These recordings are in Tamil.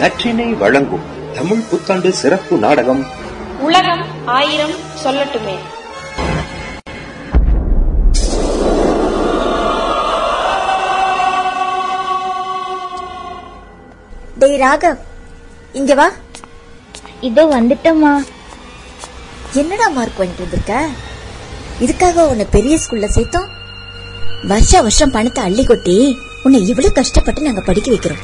நற்றினை வழங்கும் தமிழ் புத்தாண்டு சிறப்பு நாடகம். உலகம் ஆயிரம் சொல்லட்டுமே. டேய் ராகவ் இங்க வா. இதோ வந்துட்டோமா என்னடா மார்க் வாங்கிட்டு வந்திருக்க? இதுக்காக உன்னை பெரிய ஸ்கூல்ல சேர்த்தோம். வருஷ வருஷம் பணத்தை அள்ளி கொட்டி உன்னை இவ்வளவு கஷ்டப்பட்டு நாங்க படிக்க வைக்கிறோம்.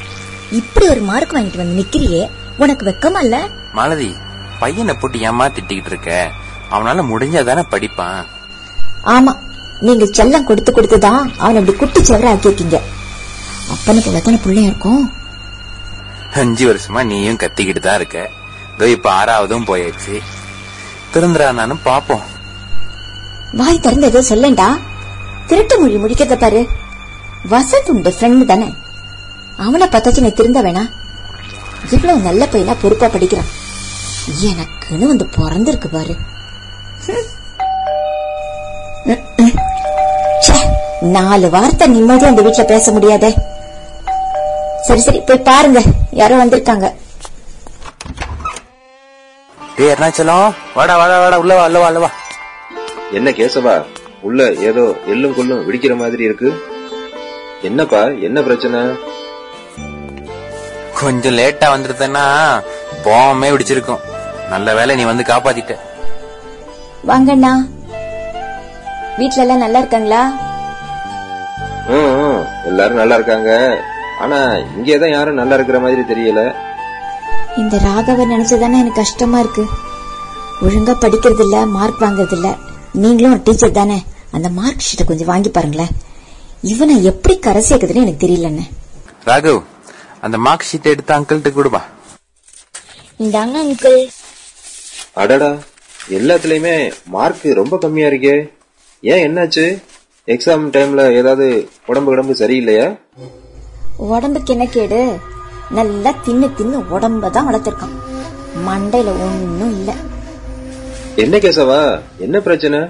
இப்படி ஒரு மார்க் வாங்கிட்டு வந்து நிக்கிறியே? உனக்கு வெக்கமா இல்ல? மாலதி பையனை போட்டு ஏமா திட்டிக்கிட்டு இருக்க? அவனால முடிஞ்சாதானே படிப்பான். ஆமா நீங்க செல்லம் கொடுத்து கொடுத்துதான் அவனை இப்படி குட்டி செவர ஆக்கியிருக்கீங்க. அப்பனுக்கு எத்தனை பிள்ளையா இருக்கும்? அஞ்சு வருஷமா நீயும் கத்திக்கிட்டு தான் இருக்க. இதோ இப்ப ஆறாவதும் போயாச்சு. திருந்துறானான்னு பாப்போம். வாய் திறந்து ஏதோ சொல்லண்டா? திருட்டு மொழி முடிக்கிறத பாரு. வசந்த் உண்டு ஃப்ரெண்ட் தானே. அவனை பார்த்தாச்சு நீ திருந்த வேணா. இவ்வளவு நல்ல பையனா பொறுப்பா படிக்கிறான். எனக்குன்னு வந்து பிறந்திருக்கு பாரு. நாலு வார்த்தை நிம்மதியா அந்த வீட்டுல பேச முடியாதே. சரி சரி போய் பாருங்க யாரோ வந்திருக்காங்க. டேய் அருணாச்சலம் வாடா வாடா வாடா உள்ள வா உள்ள வா உள்ள வா. என்ன கேசவா? உள்ள ஏதோ எள்ளும் கொள்ளும் விடிக்கிற மாதிரி இருக்கு. என்னப்பா என்ன பிரச்சனை? கொஞ்சம் லேட்டா வந்துருந்தேன்னா போமே பிடிச்சிருக்கும் நல்ல வேலை நீ வந்து காப்பாத்திட்ட. வாங்கண்ணா. வீட்ல எல்லாம் நல்லா இருக்காங்களா? ம், எல்லாரும் நல்லா இருக்காங்க. ஆனா இங்கேதான் யாரும் நல்லா இருக்கிற மாதிரி தெரியல. இந்த ராகவ நினைச்சதானே எனக்கு கஷ்டமா இருக்கு. ஒழுங்கா படிக்கிறது இல்ல மார்க் வாங்குறது இல்ல நீங்களும் ஒரு டீச்சர் தானே. அந்த மார்க் ஷீட்டை கொஞ்சம் வாங்கி பாருங்களேன். இவனை எப்படி கரை சேர்க்குதுன்னு எனக்கு தெரியலன்னு ராகவ் அந்த மார்க் ஷீட் எடுத்து அங்கிள்கிட்ட கொடுப்பா இந்தாங்க அங்கிள் அடடா எல்லாத்துலயுமே மார்க் ரொம்ப கம்மியா இருக்கே. ஏன் என்னாச்சு? எக்ஸாம் டைம்ல ஏதாவது உடம்பு உடம்பு சரியில்லையா? உடம்புக்கு என்ன கேடு? நல்லா தின்னு தின்னு உடம்ப தான் வளர்த்திருக்கான். மண்டையில ஒன்னும் இல்ல. என்ன கேசவா? என்ன பிரச்சனை?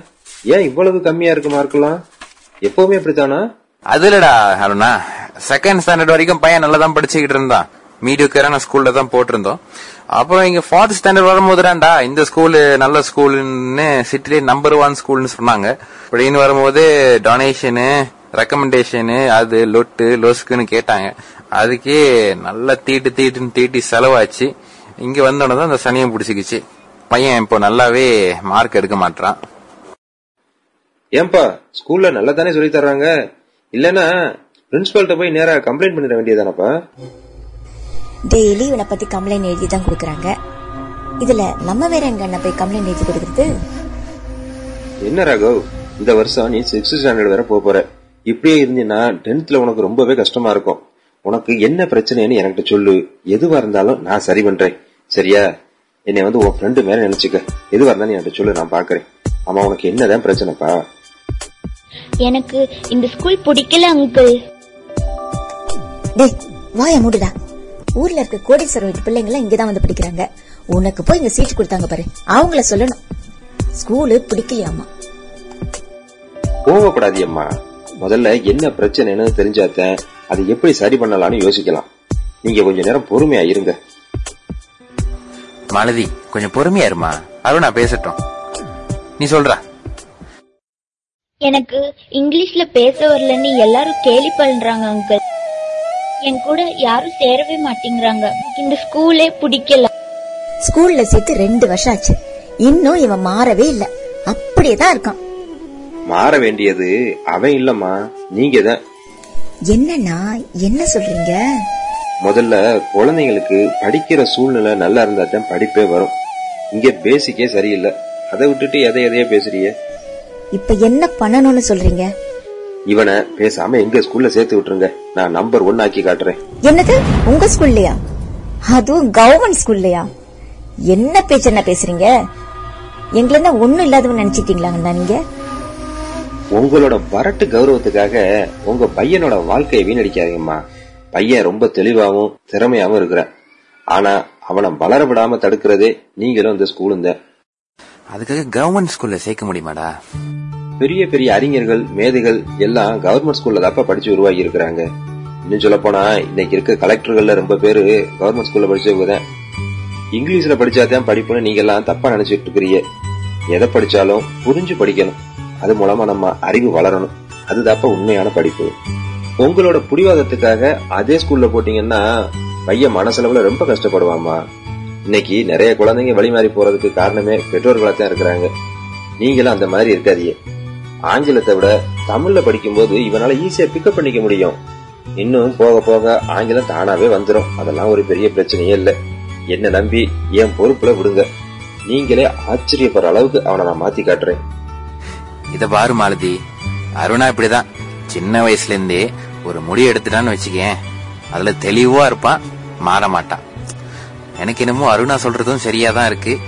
ஏன் இவ்வளவு கம்மியா இருக்கு மார்க்லாம் எப்பவுமே அப்படித்தானா அது இல்லடா அருணா. செகண்ட் ஸ்டாண்டர்ட் வரைக்கும் பையன் நல்லா தான் படிச்சுக்கிட்டு இருந்தான். மீடியோக்கரான ஸ்கூல்ல தான் போட்டிருந்தோம். அப்புறம் இங்க ஃபோர்த் ஸ்டாண்டர்ட் வரும்போதுடாண்டா இந்த ஸ்கூலு நல்ல ஸ்கூல்னு சிட்டிலே நம்பர் ஒன் ஸ்கூல்னு சொன்னாங்க. அப்படின்னு வரும்போது டொனேஷனு ரெக்கமெண்டேஷனு அது லொட்டு லொஸ்க்குன்னு கேட்டாங்க. அதுக்கே நல்லா தீட்டு தீட்டுன்னு தீட்டி செலவாச்சு. இங்க வந்தோடனே தான் அந்த சனியம் பிடிச்சிக்கிச்சு. பையன் இப்போ நல்லாவே மார்க் எடுக்க மாட்டான் ஏன்பா ஸ்கூல்ல நல்லா தானே சொல்லி தர்றாங்க? இல்லனா பிரின்சிபல்கிட்ட போய் நேரா கம்ப்ளைண்ட் பண்ணிட வேண்டியதானப்பா டெய்லி இவனை பத்தி கம்ப்ளைண்ட் எழுதி தான் கொடுக்கறாங்க. இதுல நம்ம வேற எங்க அண்ணா போய் கம்ப்ளைண்ட் எழுதி கொடுக்கறது? என்ன ராகவ் இந்த வருஷம் நீ சிக்ஸ்த் ஸ்டாண்டர்ட் வரை போக போற. இப்படியே இருந்தீங்கன்னா டென்த்ல உனக்கு ரொம்பவே கஷ்டமா இருக்கும். உனக்கு என்ன பிரச்சனைன்னு என்கிட்ட சொல்லு. எதுவா இருந்தாலும் நான் சரி பண்றேன். சரியா? என்னை வந்து உன் ஃப்ரெண்டு மேல நினைச்சுக்க. எதுவா இருந்தாலும் என்கிட்ட சொல்லு நான் பாக்குறேன். ஆமா உனக்கு என்னதான் பிரச்சனைப்பா? எனக்கு இந்த ஸ்கூல் பிடிக்கல அங்கிள் டேய் வாய மூடுடா. ஊர்ல இருக்க கோடீஸ்வரர் வீட்டு பிள்ளைங்க எல்லாம் இங்கதான் வந்து படிக்கிறாங்க. உனக்கு போய் இங்க சீட் கொடுத்தாங்க பாரு. அவங்கள சொல்லணும். ஸ்கூலு பிடிக்கலையாமா கோவப்படாதியம்மா முதல்ல என்ன பிரச்சனைன்னு தெரிஞ்சாத்தேன் அதை எப்படி சரி பண்ணலாம்னு யோசிக்கலாம். நீங்க கொஞ்ச நேரம் பொறுமையா இருங்க. மாலதி கொஞ்சம் பொறுமையா இருமா? அருணா பேசட்டும். நீ சொல்றா. எனக்கு இங்கிலீஷ்ல பேச வரலன்னு எல்லாரும் கேலி பண்றாங்க அங்கிள் என் கூட யாரும் சேரவே மாட்டேங்கிறாங்க. இந்த ஸ்கூலே பிடிக்கல. ஸ்கூல்ல சேர்த்து ரெண்டு வருஷம் ஆச்சு. இன்னும் இவன் மாறவே இல்ல. அப்படியேதான் இருக்கான். மாற வேண்டியது அவன் இல்லம்மா. நீங்க தான் என்னன்னா என்ன சொல்றீங்க? முதல்ல குழந்தைங்களுக்கு படிக்கிற சூழ்நிலை நல்லா இருந்தா தான் படிப்பே வரும். இங்க பேசிக்கே சரியில்லை. அதை விட்டுட்டு எதை எதையோ பேசுறிய இப்ப என்ன பண்ணணும்னு சொல்றீங்க? இவனை பேசாம எங்க ஸ்கூல்ல சேர்த்து விட்டுருங்க. நான் நம்பர் ஒன் ஆக்கி காட்டுறேன். என்னது? உங்க ஸ்கூல்லயா அதுவும் கவர்மெண்ட் ஸ்கூல்லயா என்ன பேச்சு என்ன பேசுறீங்க? எங்களை என்ன ஒண்ணும் இல்லாதவன் நினைச்சிட்டீங்களாங்கண்ணா நீங்க? உங்களோட வரட்டு கௌரவத்துக்காக உங்க பையனோட வாழ்க்கையை வீணடிக்காதீங்கம்மா. பையன் ரொம்ப தெளிவாவும் திறமையாவும் இருக்கிறான். ஆனா அவனை வளர விடாம தடுக்கிறதே நீங்களும் இந்த ஸ்கூலும் தான் அதுக்காக கவர்மெண்ட் ஸ்கூல்ல சேர்க்க முடியுமாடா? பெரிய பெரிய அறிஞர்கள் மேதைகள் எல்லாம் கவர்மெண்ட் ஸ்கூல்ல தாப்பா படிச்சு உருவாகி இருக்கிறாங்க இன்னும் சொல்ல போனா இன்னைக்கு இருக்க கலெக்டர்கள்ல ரொம்ப பேரு கவர்மெண்ட் ஸ்கூல்ல படிச்சவங்க தான். இங்கிலீஷ்ல படிச்சாதான் படிப்புன்னு நீங்க எல்லாம் தப்பா நினைச்சிட்டு இருக்கிறீங்க. எதை படிச்சாலும் புரிஞ்சு படிக்கணும். அது மூலமா நம்ம அறிவு வளரணும். அதுதாப்பா உண்மையான படிப்பு. உங்களோட புடிவாதத்துக்காக அதே ஸ்கூல்ல போட்டீங்கன்னா பையன் மனசளவுல ரொம்ப கஷ்டப்படுவாமா இன்னைக்கு நிறைய குழந்தைங்க வழிமாறி போறதுக்கு காரணமே பெற்றோர்களா தான் இருக்கிறாங்க. நீங்களும் அந்த மாதிரி இருக்காதீங்க. ஆங்கிலத்தை விட தமிழ்ல படிக்கும்போது இவனால ஈஸியா பிக்கப் பண்ணிக்க முடியும். இன்னும் போக போக ஆங்கிலம் தானாவே வந்துடும் அதெல்லாம் ஒரு பெரிய பிரச்சனையே இல்ல. என்ன நம்பி என் பொறுப்புல விடுங்க. நீங்களே ஆச்சரியப்படுற அளவுக்கு அவனை நான் மாத்தி காட்டுறேன். இத பாரு மாலதி. அருணா இப்படிதான். சின்ன வயசுல இருந்தே ஒரு முடிவு எடுத்துட்டான்னு வச்சுக்கேன். அதுல தெளிவா இருப்பான் மாற மாட்டான். எனக்கு என்னமோ அருணா சொல்றதும் சரியாதான் இருக்கு.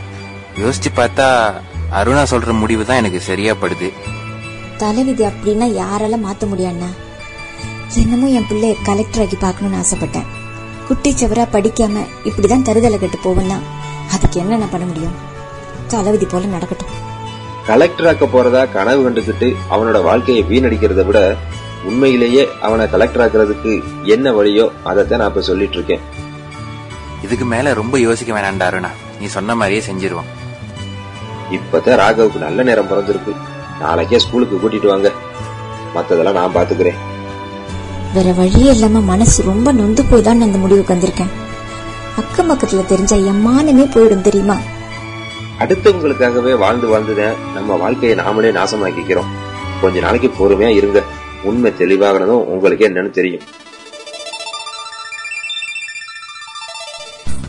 யோசிச்சு பார்த்தா அருணா சொல்ற முடிவு தான் எனக்கு சரியா படுது. தலைவிதி அப்படின்னா யாரால மாத்த முடியாண்ணா? என்னமோ என் பிள்ளைய கலெக்டர் ஆக்கி பார்க்கணும்னு ஆசைப்பட்டேன். குட்டி சவரா படிக்காம இப்படிதான் தருதலை கட்டு போவேன்னா அதுக்கு என்னென்ன பண்ண முடியும்? தலைவிதி போல நடக்கட்டும். கலெக்டர் ஆக்க போறதா கனவு கண்டுகிட்டு அவனோட வாழ்க்கையை வீணடிக்கிறத விட உண்மையிலேயே அவனை கலெக்டர் ஆக்குறதுக்கு என்ன வழியோ அதைத்தான் நான் இப்ப சொல்லிட்டு இருக்கேன் இதுக்கு மேல ரொம்ப யோசிக்க வேணாம்டா அருணா நீ சொன்ன மாதிரியே செஞ்சிருவோம். இப்பதான் ராகவுக்கு நல்ல நேரம் பிறந்திருக்கு. நாளைக்கே ஸ்கூலுக்கு கூட்டிட்டு வாங்க. மத்ததெல்லாம் நான் பாத்துக்கிறேன். வேற வழியே இல்லாம மனசு ரொம்ப நொந்து போய் தான் இந்த முடிவுக்கு வந்திருக்கேன். அக்கம் பக்கத்துல தெரிஞ்ச என் மானமே போயிடும் தெரியுமா? அடுத்தவங்களுக்காகவே வாழ்ந்து வாழ்ந்துதான் நம்ம வாழ்க்கையை நாமளே நாசமாக்கிக்கிறோம். கொஞ்ச நாளைக்கு பொறுமையா இருங்க. உண்மை தெளிவாகனதும் உங்களுக்கு என்னன்னு தெரியும்.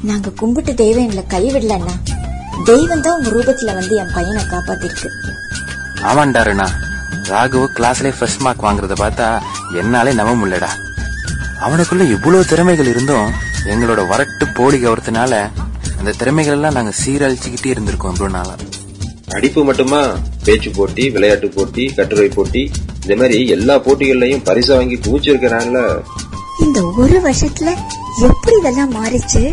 நாங்க கும்பிட்டு தெய்வம் எங்களை கைவிடலண்ணா. தெய்வம் தான் உங்க ரூபத்துல வந்து என் பையனை காப்பாத்திருக்கு. ஆமாண்டா அருணா ராகுவ கிளாஸ்ல ஃபர்ஸ்ட் மார்க் வாங்குறத பார்த்தா என்னாலே நம்ப முடியலடா. அவனுக்குள்ள இவ்வளவு திறமைகள் இருந்தும் எங்களோட வரட்டு போலி கவரத்தினால அந்த திறமைகள் எல்லாம் நாங்க சீரழிச்சுக்கிட்டே இருந்திருக்கோம் இவ்வளவு நாளா படிப்பு மட்டுமா? பேச்சு போட்டி விளையாட்டு போட்டி கட்டுரை போட்டி இந்த மாதிரி எல்லா போட்டிகள்லயும் பரிசு வாங்கி குவிச்சிருக்கிறான்ல இந்த ஒரு வருஷத்துல எப்படி இதெல்லாம் மாறிச்சு?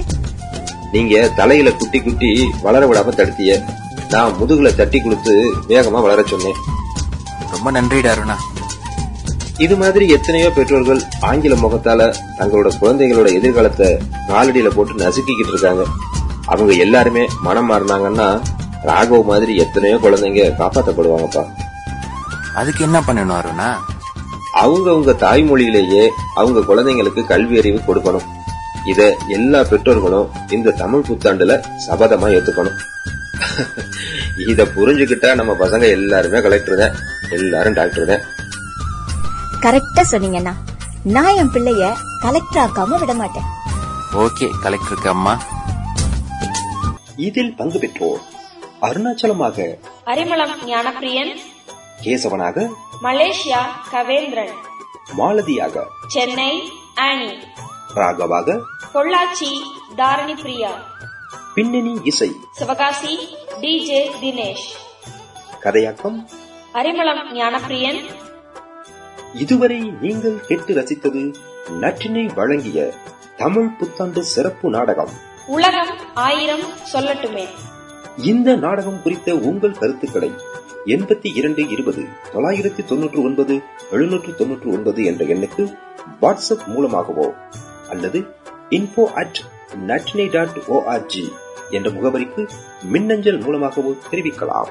நீங்க தலையில குட்டி குட்டி வளர விடாம தடுத்திய நான் முதுகுல தட்டி கொடுத்து வேகமா வளர சொன்னேன். ரொம்ப நன்றிடா அருணா. இது மாதிரி எத்தனையோ பெற்றோர்கள் ஆங்கில முகத்தால தங்களோட குழந்தைகளோட எதிர்காலத்தை நாலடியில போட்டு நசுக்கிக்கிட்டு இருக்காங்க. அவங்க எல்லாருமே மனம் மாறினாங்கன்னா ராகவ் மாதிரி எத்தனையோ குழந்தைங்க காப்பாற்றப்படுவாங்கப்பா அதுக்கு என்ன பண்ணணும் அருணா? அவங்க உங்க தாய்மொழியிலேயே அவங்க குழந்தைங்களுக்கு கல்வி அறிவு கொடுக்கணும். இத எல்லா பெற்றோர்களும் இந்த தமிழ் புத்தாண்டுல சபதமா ஏத்துக்கணும். இத புரிஞ்சுக்கிட்டா நம்ம பசங்க எல்லாருமே கலெக்டர் தான். எல்லாரும் டாக்டர் தான். கரெக்டா சொன்னீங்கண்ணா. நான் என் பிள்ளைய கலெக்டர் ஆக்காம விட மாட்டேன். ஓகே கலெக்டருக்கு அம்மா. இதில் பங்கு பெற்றோர் அருணாச்சலமாக அரிமளம் ஞானப்பிரியன் கேசவனாக மலேசியா கவேந்திரன் மாலதியாக சென்னை ஆனி ராகவாக பொள்ளாச்சி தாரணி பிரியா. பின்னணி இசை. சிவகாசி டிஜே தினேஷ். கதையாக்கம். அரிமளம் ஞானப்பிரியன். இதுவரை நீங்கள் கேட்டு ரசித்தது நற்றினை வழங்கிய தமிழ் புத்தாண்டு சிறப்பு நாடகம். உலகம் ஆயிரம் சொல்லட்டுமே. இந்த நாடகம் குறித்த உங்கள் கருத்துக்களை எண்பத்தி இரண்டு இருபது தொள்ளாயிரத்தி தொன்னூற்று ஒன்பது எழுநூற்று தொன்னூற்று ஒன்பது என்ற எண்ணுக்கு வாட்ஸ்அப் மூலமாகவோ அல்லது இன்ஃபோ அட் நட்டினை டாட் ஓஆர்ஜி என்ற முகவரிக்கு மின்னஞ்சல் மூலமாகவோ தெரிவிக்கலாம்.